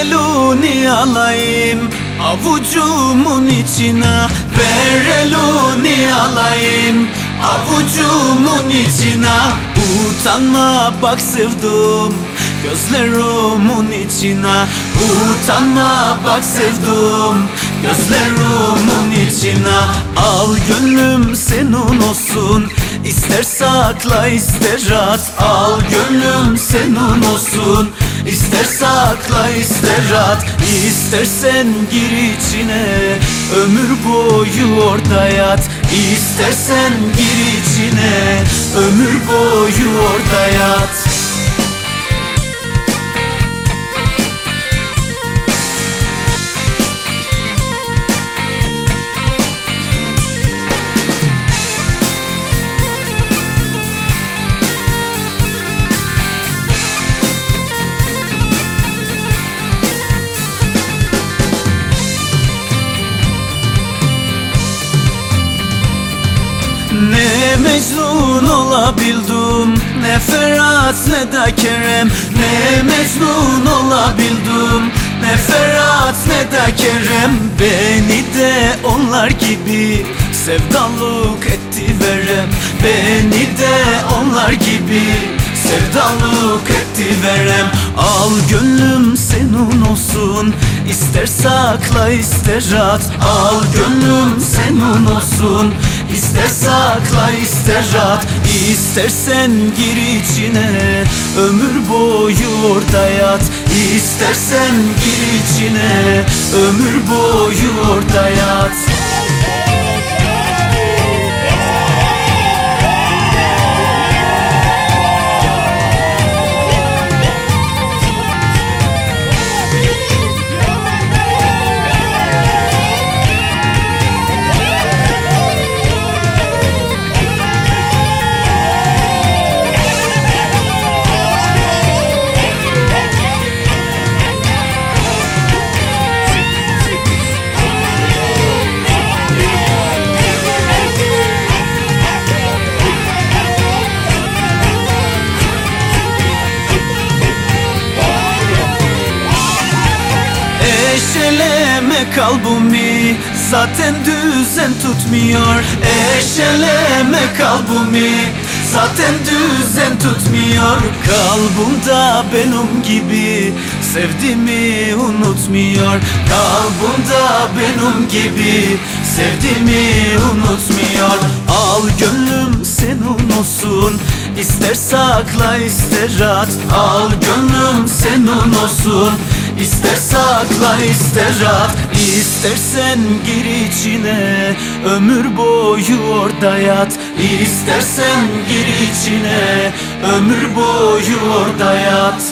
eluni alayım Avucumun içine. Ver eluni alayım Avucumun içine. Utanma bak sevdum Gözlerimin içine. Utanma bak sevdum Gözlerimin içine. Al gönlüm senin olsun İster sakla ister at Al gönlüm senin olsun. İster sakla ister at İstersen gir içine. Ömür boyu orada yat. İstersen gir içine. Ömür boyu orada yat Ne Mecnun olabildim Ne Ferhat ne de Kerem. Ne Mecnun olabildim Ne Ferhat ne de Kerem. Beni de onlar gibi Sevdalık etti verem. Beni de onlar gibi Sevdalık etti verem. Al gönlüm senin olsun. İster sakla ister at. Al gönlüm senin olsun İster sakla ister at İstersen gir içine. Ömür boyu orada yat İstersen gir içine. Ömür boyu orada yat Kalbimi Zaten düzen tutmuyor. Eşeleme kalbimi Zaten düzen tutmuyor. Kalbimda benim gibi. Sevdiğimi unutmuyor. Kalbimda benim gibi. Sevdiğimi unutmuyor. Al gönlüm senin olsun. İster sakla ister at. Al gönlüm senin olsun İster sakla ister at İstersen gir içine. Ömür boyu orada yat İstersen gir içine. Ömür boyu orada yat